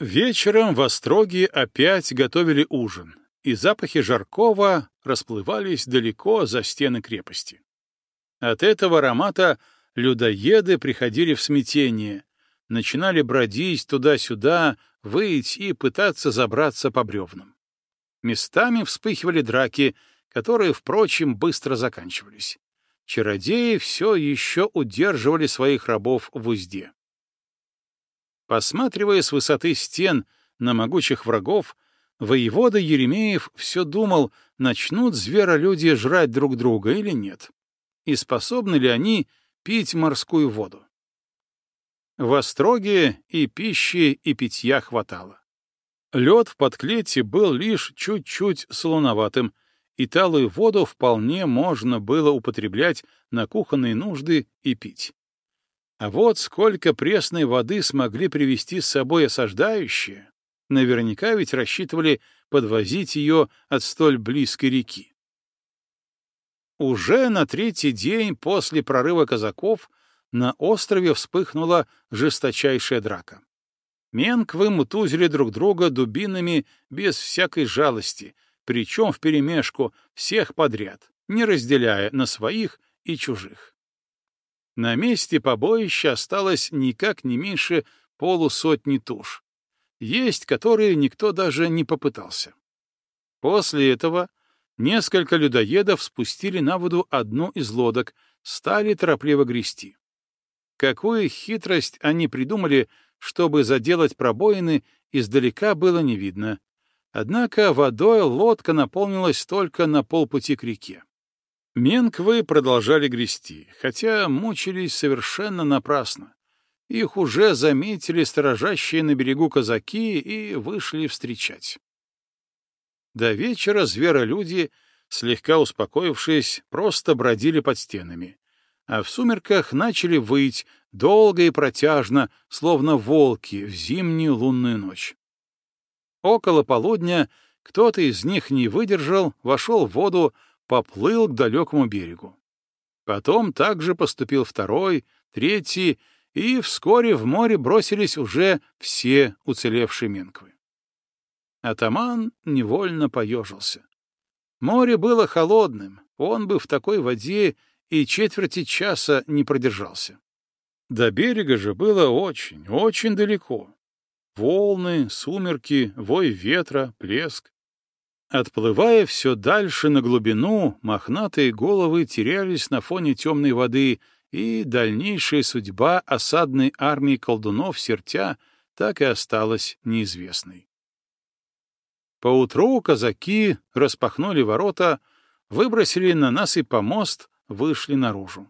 Вечером в Остроге опять готовили ужин, и запахи жаркого расплывались далеко за стены крепости. От этого аромата людоеды приходили в смятение, начинали бродить туда-сюда, выть и пытаться забраться по бревнам. Местами вспыхивали драки, которые, впрочем, быстро заканчивались. Чародеи все еще удерживали своих рабов в узде. Посматривая с высоты стен на могучих врагов, воевода Еремеев все думал, начнут зверолюди жрать друг друга или нет, и способны ли они пить морскую воду. В Остроге и пищи, и питья хватало. Лед в подклете был лишь чуть-чуть солоноватым, и талую воду вполне можно было употреблять на кухонные нужды и пить. А вот сколько пресной воды смогли привезти с собой осаждающие, наверняка ведь рассчитывали подвозить ее от столь близкой реки. Уже на третий день после прорыва казаков на острове вспыхнула жесточайшая драка. Менквы мутузили друг друга дубинами без всякой жалости, причем вперемешку всех подряд, не разделяя на своих и чужих. На месте побоища осталось никак не меньше полусотни туш, есть которые никто даже не попытался. После этого несколько людоедов спустили на воду одну из лодок, стали торопливо грести. Какую хитрость они придумали, чтобы заделать пробоины, издалека было не видно. Однако водой лодка наполнилась только на полпути к реке. Менквы продолжали грести, хотя мучились совершенно напрасно. Их уже заметили сторожащие на берегу казаки и вышли встречать. До вечера зверолюди, слегка успокоившись, просто бродили под стенами а в сумерках начали выть долго и протяжно, словно волки в зимнюю лунную ночь. Около полудня кто-то из них не выдержал, вошел в воду, поплыл к далекому берегу. Потом также поступил второй, третий, и вскоре в море бросились уже все уцелевшие менквы. Атаман невольно поежился. Море было холодным, он бы в такой воде и четверти часа не продержался. До берега же было очень, очень далеко. Волны, сумерки, вой ветра, плеск. Отплывая все дальше на глубину, мохнатые головы терялись на фоне темной воды, и дальнейшая судьба осадной армии колдунов сертя так и осталась неизвестной. Поутру казаки распахнули ворота, выбросили на нас и помост, вышли наружу.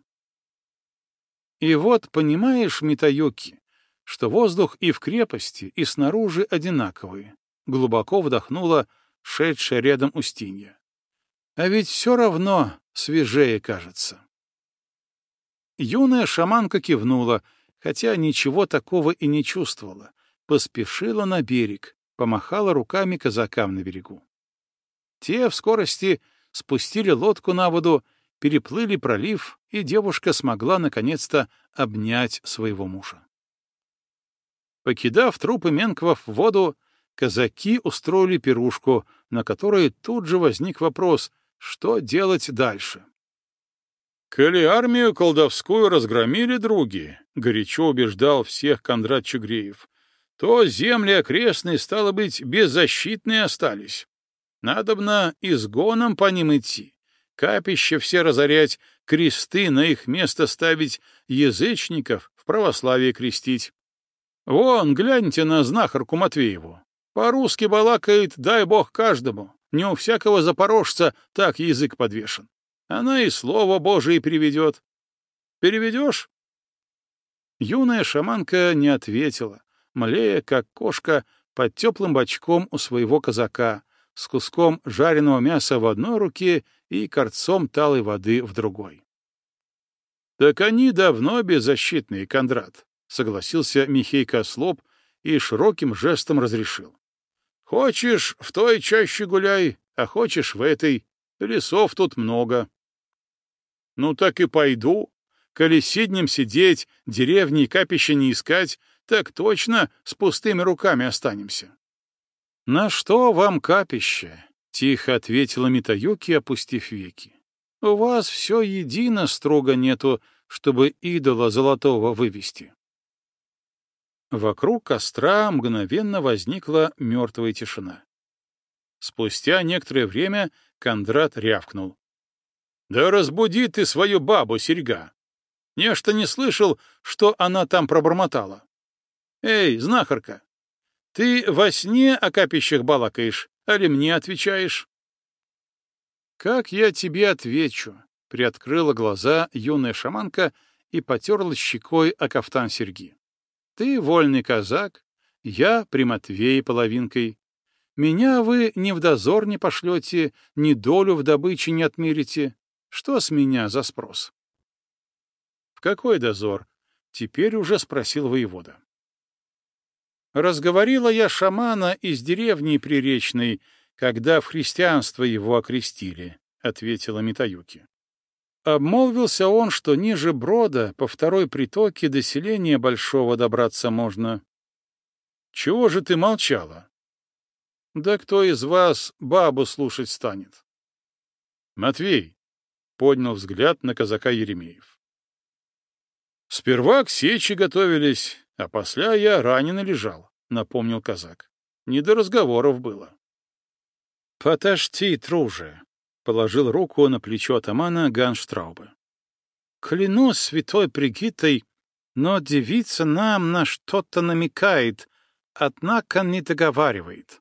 И вот, понимаешь, Митаюки, что воздух и в крепости, и снаружи одинаковый, глубоко вдохнула шедшая рядом Устинья. А ведь все равно свежее кажется. Юная шаманка кивнула, хотя ничего такого и не чувствовала, поспешила на берег, помахала руками казакам на берегу. Те в скорости спустили лодку на воду переплыли пролив, и девушка смогла наконец-то обнять своего мужа. Покидав трупы Менквов в воду, казаки устроили пирушку, на которой тут же возник вопрос, что делать дальше. «Коли армию колдовскую разгромили други», — горячо убеждал всех Кондрат Чугреев, «то земли окрестные, стало быть, беззащитные остались. Надобно изгоном по ним идти, капища все разорять, кресты на их место ставить, язычников в православие крестить. Вон, гляньте на знахарку Матвееву. По-русски балакает «дай бог каждому». Не у всякого запорожца так язык подвешен. Она и слово Божие переведет. Переведешь? Юная шаманка не ответила, млея, как кошка, под теплым бочком у своего казака, с куском жареного мяса в одной руке и корцом талой воды в другой. «Так они давно беззащитные, Кондрат», — согласился Михей Кослоп и широким жестом разрешил. «Хочешь, в той чаще гуляй, а хочешь в этой. Лесов тут много». «Ну так и пойду. Коли сиднем сидеть, деревни и капища не искать, так точно с пустыми руками останемся. — На что вам капище? — тихо ответила Митаюки, опустив веки. — У вас все едино строго нету, чтобы идола золотого вывести. Вокруг костра мгновенно возникла мертвая тишина. Спустя некоторое время Кондрат рявкнул. — Да разбуди ты свою бабу, серьга! Нечто не слышал, что она там пробормотала. Эй, знахарка, ты во сне о капищах балакаешь, али мне отвечаешь? Как я тебе отвечу? Приоткрыла глаза юная шаманка и потерла щекой о кафтан серьги. Ты вольный казак, я при Матвее половинкой. Меня вы ни в дозор не пошлете, ни долю в добыче не отмерите. Что с меня за спрос? — В какой дозор? — теперь уже спросил воевода. Разговорила я шамана из деревни Приречной, когда в христианство его окрестили, — ответила Митаюки. Обмолвился он, что ниже брода по второй притоке до селения Большого добраться можно. Чего же ты молчала? Да кто из вас бабу слушать станет? Матвей поднял взгляд на казака Еремеев. Сперва к сечи готовились, а после я раненый лежал, напомнил казак. Не до разговоров было. Подожди, труже, положил руку на плечо атамана Ганштраубе. «Клянусь святой Бригиттой, но девица нам на что-то намекает, однако не договаривает.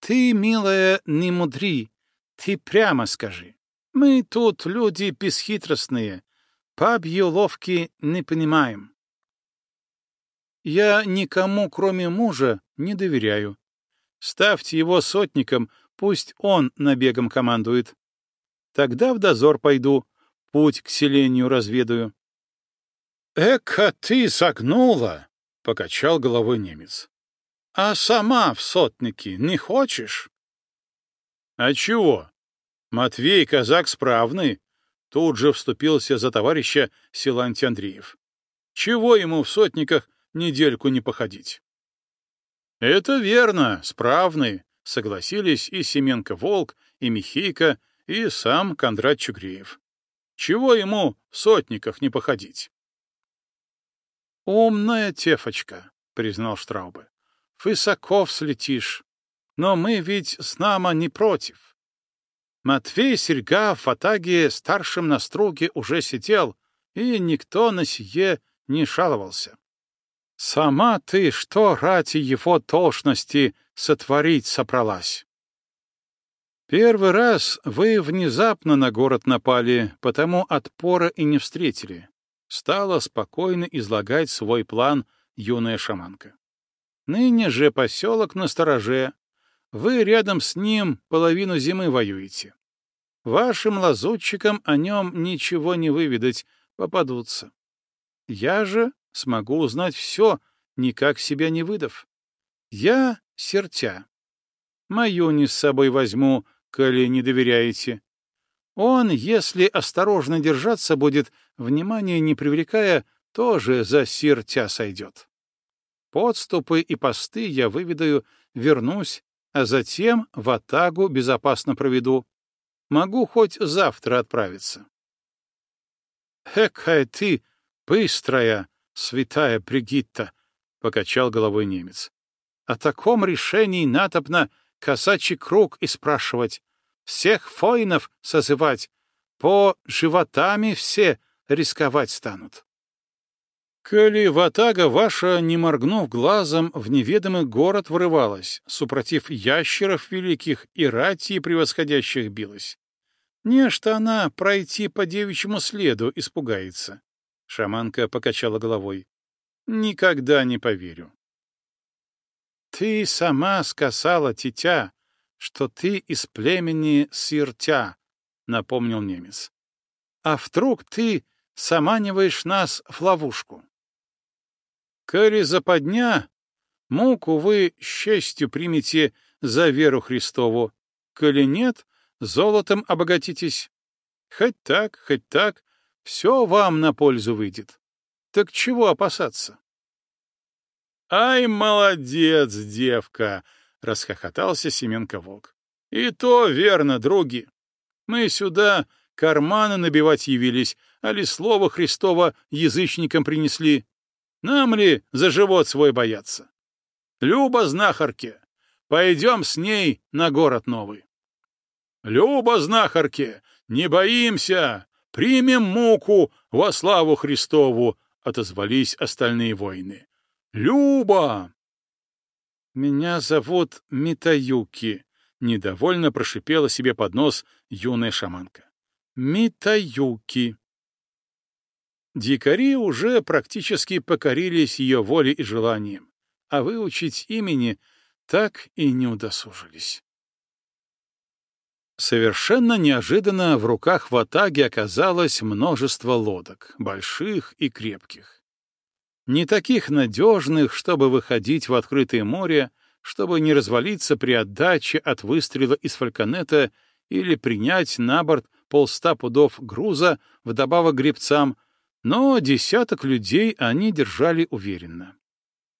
Ты, милая, не мудри, ты прямо скажи. Мы тут люди бесхитростные, бабьи уловки не понимаем. Я никому, кроме мужа, не доверяю. Ставьте его сотником — Пусть он набегом командует. Тогда в дозор пойду, путь к селению разведаю. — Эка ты согнула! — покачал головой немец. — А сама в сотники не хочешь? — А чего? Матвей казак справный. Тут же вступился за товарища Силантий Андреев. Чего ему в сотниках недельку не походить? — Это верно, справный, — согласились и Семенко-Волк, и Михейка, и сам Кондрат Чугреев. Чего ему в сотниках не походить? «Умная тефочка», — признал Штраубе. «Высоко слетишь. Но мы ведь с нама не против. Матвей Серьга в Атаге старшим на струге уже сидел, и никто на сие не шаловался. Сама ты что ради его тошности сотворить собралась? Первый раз вы внезапно на город напали, потому отпора и не встретили. Стала спокойно излагать свой план юная шаманка. Ныне же поселок на стороже. Вы рядом с ним половину зимы воюете. Вашим лазутчикам о нем ничего не выведать, попадутся. Я же смогу узнать все, никак себя не выдав. Я — сертя. Мою не с собой возьму, коли не доверяете. Он, если осторожно держаться будет, внимания не привлекая, тоже за сертя сойдет. Подступы и посты я выведаю, вернусь, а затем в Атагу безопасно проведу. Могу хоть завтра отправиться. Экая ты, быстрая, святая Бригитта, — покачал головой немец. — О таком решении натопно косачий круг и спрашивать, всех фоинов созывать, по животами все рисковать станут. Коли ватага ваша, не моргнув глазом, в неведомый город врывалась, супротив ящеров великих и рати превосходящих билась. Не что она пройти по девичьему следу испугается. Шаманка покачала головой. Никогда не поверю. Ты сама сказала, тетя, что ты из племени Сиртя, напомнил немец. А вдруг ты саманиваешь нас в ловушку? Коли западня, муку вы счастью примете за веру Христову, коли нет, золотом обогатитесь. Хоть так, хоть так, все вам на пользу выйдет. Так чего опасаться? Ай, молодец, девка! — расхохотался Семенко-волк. И то верно, други. Мы сюда карманы набивать явились, а ли слово Христово язычникам принесли. Нам ли за живот свой бояться? Люба знахарке, пойдем с ней на город новый. Люба знахарке, не боимся, примем муку во славу Христову, отозвались остальные воины. Люба! Меня зовут Митаюки, недовольно прошипела себе под нос юная шаманка. Митаюки. Дикари уже практически покорились ее воле и желанием, а выучить имени так и не удосужились. Совершенно неожиданно в руках Ватаги оказалось множество лодок, больших и крепких. Не таких надежных, чтобы выходить в открытое море, чтобы не развалиться при отдаче от выстрела из фальконета или принять на борт полста пудов груза вдобавок гребцам, но десяток людей они держали уверенно.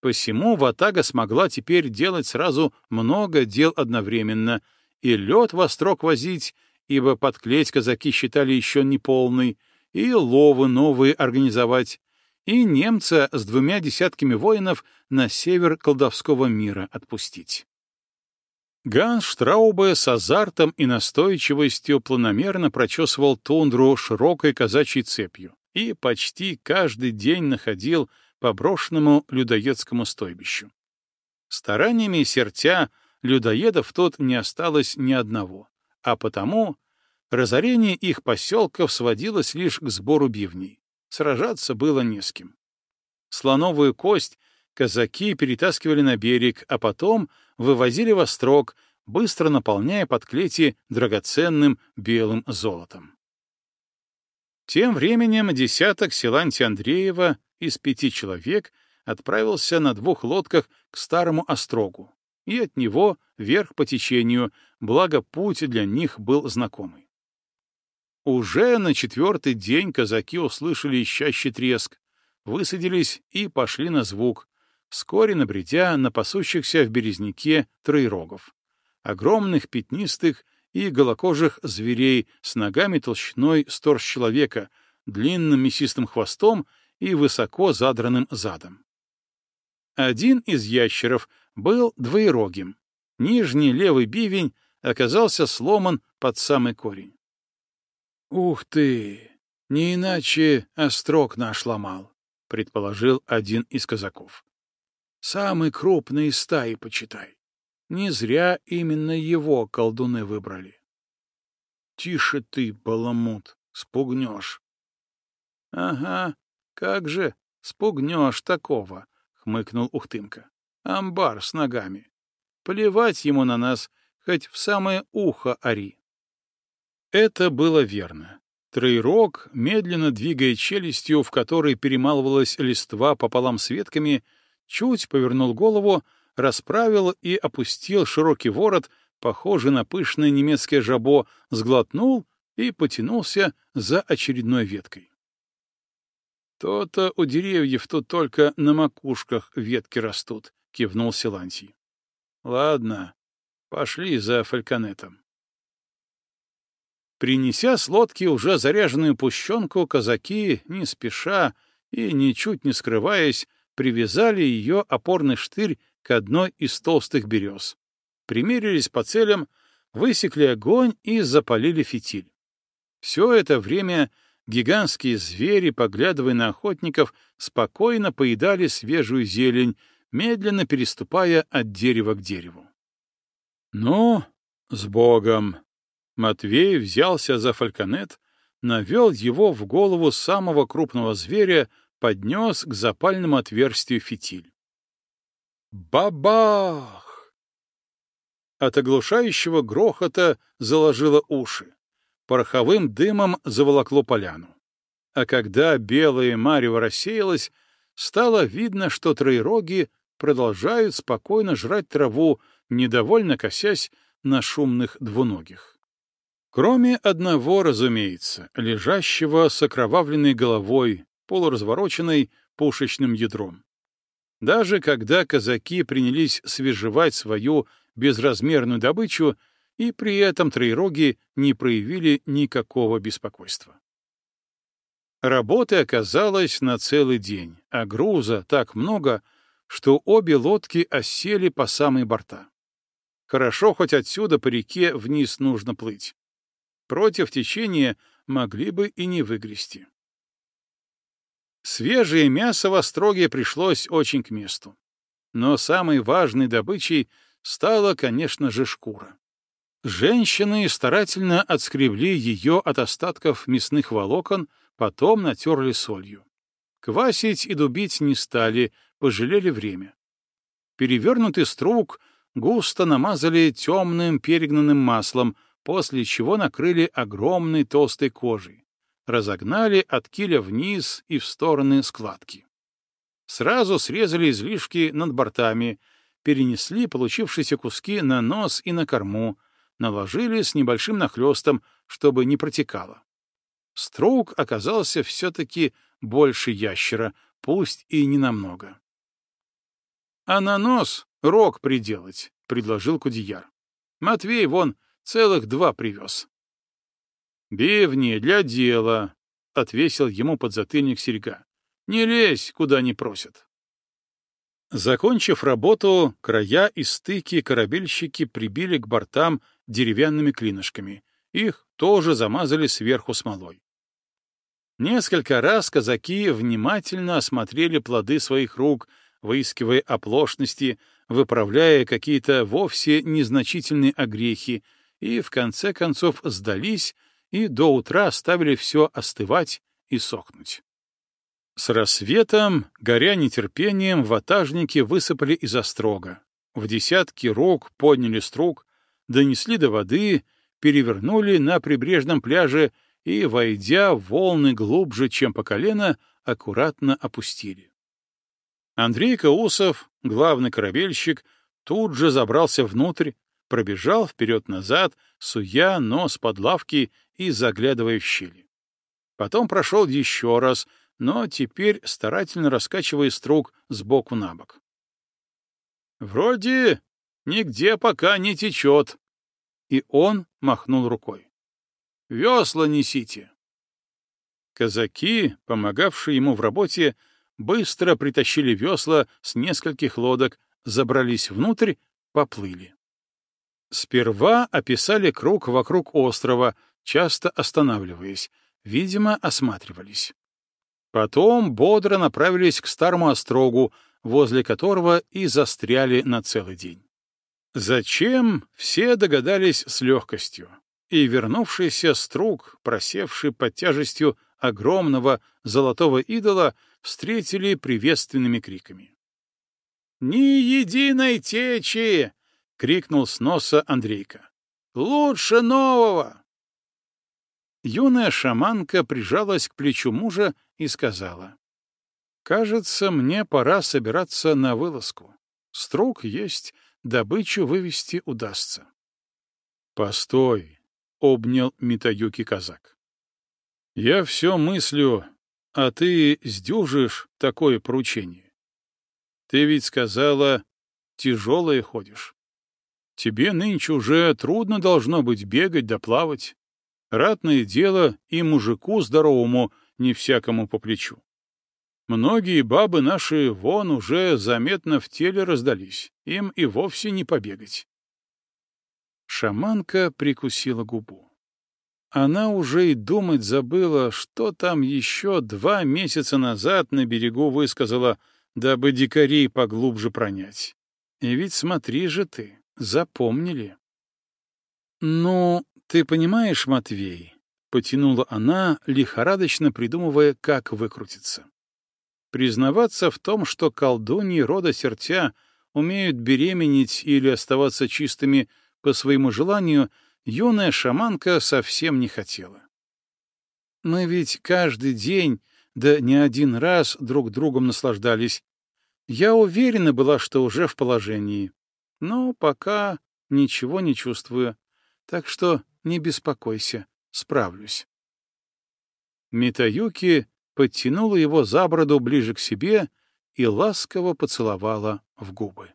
Посему Ватага смогла теперь делать сразу много дел одновременно, и лед во строк возить, ибо подклеть казаки считали еще неполный, и ловы новые организовать, и немца с двумя десятками воинов на север колдовского мира отпустить. Ганс Штраубе с азартом и настойчивостью планомерно прочесывал тундру широкой казачьей цепью и почти каждый день находил по брошенному людоедскому стойбищу. Стараниями сертя людоедов тут не осталось ни одного, а потому разорение их поселков сводилось лишь к сбору бивней. Сражаться было не с кем. Слоновую кость казаки перетаскивали на берег, а потом вывозили во строк, быстро наполняя подклети драгоценным белым золотом. Тем временем десяток Силанти Андреева из пяти человек отправился на двух лодках к старому острогу, и от него вверх по течению, благо путь для них был знакомый. Уже на четвертый день казаки услышали ищащий треск, высадились и пошли на звук, вскоре набредя на пасущихся в березняке троерогов, огромных пятнистых и голокожих зверей с ногами толщиной с торс человека, длинным мясистым хвостом и высоко задранным задом. Один из ящеров был двоерогим. Нижний левый бивень оказался сломан под самый корень. «Ух ты! Не иначе острог наш ломал», — предположил один из казаков. «Самый крупный из стаи, почитай. Не зря именно его колдуны выбрали». «Тише ты, баламут, спугнешь». «Ага, как же спугнешь такого», — хмыкнул Ухтымка. «Амбар с ногами. Плевать ему на нас, хоть в самое ухо ори». Это было верно. Трейрок, медленно двигая челюстью, в которой перемалывалась листва пополам с ветками, чуть повернул голову, расправил и опустил широкий ворот, похожий на пышное немецкое жабо, сглотнул и потянулся за очередной веткой. «То-то у деревьев тут только на макушках ветки растут», — кивнул Силантий. «Ладно, пошли за фальконетом». Принеся с лодки уже заряженную пущенку, казаки, не спеша и ничуть не скрываясь, привязали ее опорный штырь к одной из толстых берез. Примерились по целям, высекли огонь и запалили фитиль. Все это время гигантские звери, поглядывая на охотников, спокойно поедали свежую зелень, медленно переступая от дерева к дереву. «Ну, с Богом!» Матвей взялся за фальконет, навел его в голову самого крупного зверя, поднес к запальному отверстию фитиль. Бабах! От оглушающего грохота заложило уши. Пороховым дымом заволокло поляну. А когда белое марево рассеялось, стало видно, что троероги продолжают спокойно жрать траву, недовольно косясь на шумных двуногих. Кроме одного, разумеется, лежащего с окровавленной головой, полуразвороченной пушечным ядром. Даже когда казаки принялись свежевать свою безразмерную добычу, и при этом троероги не проявили никакого беспокойства. Работы оказалось на целый день, а груза так много, что обе лодки осели по самые борта. Хорошо, хоть отсюда по реке вниз нужно плыть. Против течения могли бы и не выгрести. Свежее мясо в Остроге пришлось очень к месту. Но самой важной добычей стала, конечно же, шкура. Женщины старательно отскребли ее от остатков мясных волокон, потом натерли солью. Квасить и дубить не стали, пожалели время. Перевернутый струк густо намазали темным перегнанным маслом, после чего накрыли огромной толстой кожей. Разогнали от киля вниз и в стороны складки. Сразу срезали излишки над бортами, перенесли получившиеся куски на нос и на корму, наложили с небольшим нахлестом, чтобы не протекало. Струк оказался все-таки больше ящера, пусть и не намного. — А на нос рог приделать, — предложил Кудияр. — Матвей вон целых два привез. — Бивни для дела, — отвесил ему подзатыльник серьга. — Не лезь, куда не просят. Закончив работу, края и стыки корабельщики прибили к бортам деревянными клинышками. Их тоже замазали сверху смолой. Несколько раз казаки внимательно осмотрели плоды своих рук, выискивая оплошности, выправляя какие-то вовсе незначительные огрехи, и в конце концов сдались и до утра оставили все остывать и сохнуть. С рассветом, горя нетерпением, ватажники высыпали из острога. В десятки рог подняли струк, донесли до воды, перевернули на прибрежном пляже и, войдя в волны глубже, чем по колено, аккуратно опустили. Андрей Каусов, главный корабельщик, тут же забрался внутрь, пробежал вперед-назад, суя нос под лавки и заглядывая в щели. Потом прошел еще раз, но теперь старательно раскачивая струк сбоку на бок. «Вроде нигде пока не течет». И он махнул рукой. «Весла несите». Казаки, помогавшие ему в работе, быстро притащили весла с нескольких лодок, забрались внутрь, поплыли. Сперва описали круг вокруг острова, часто останавливаясь, видимо, осматривались. Потом бодро направились к старому острогу, возле которого и застряли на целый день. Зачем, все догадались с легкостью, и вернувшийся струк, просевший под тяжестью огромного золотого идола, встретили приветственными криками. «Ни единой течи!» — крикнул с носа Андрейка. «Лучше нового!» Юная шаманка прижалась к плечу мужа и сказала. «Кажется, мне пора собираться на вылазку. Струк есть, добычу вывести удастся». «Постой!» — обнял Митаюки казак. «Я все мыслю, а ты сдюжишь такое поручение. Ты ведь сказала, тяжелое ходишь. Тебе нынче уже трудно должно быть бегать да плавать. Ратное дело и мужику здоровому не всякому по плечу. Многие бабы наши вон уже заметно в теле раздались, им и вовсе не побегать. Шаманка прикусила губу. Она уже и думать забыла, что там еще два месяца назад на берегу высказала, дабы дикарей поглубже пронять. И ведь смотри же ты, запомнили. Ну, «Ты понимаешь, Матвей?» — потянула она, лихорадочно придумывая, как выкрутиться. Признаваться в том, что колдуньи рода сертя умеют беременеть или оставаться чистыми по своему желанию, юная шаманка совсем не хотела. Мы ведь каждый день, да не один раз друг другом наслаждались. Я уверена была, что уже в положении. Но пока ничего не чувствую. Так что не беспокойся, справлюсь. Митаюки подтянула его за бороду ближе к себе и ласково поцеловала в губы.